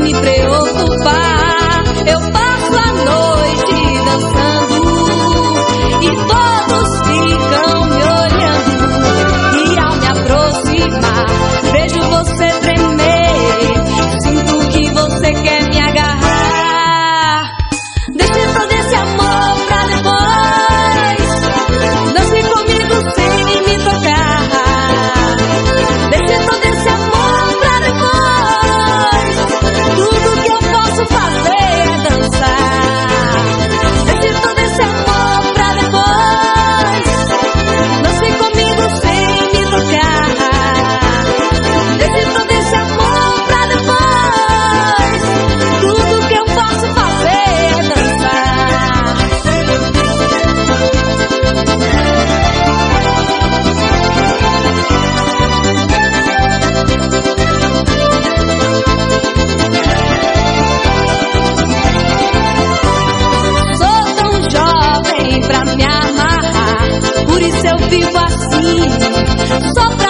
me preocupar. Eu passo a noite dançando. Se eu vivo assim, Só pra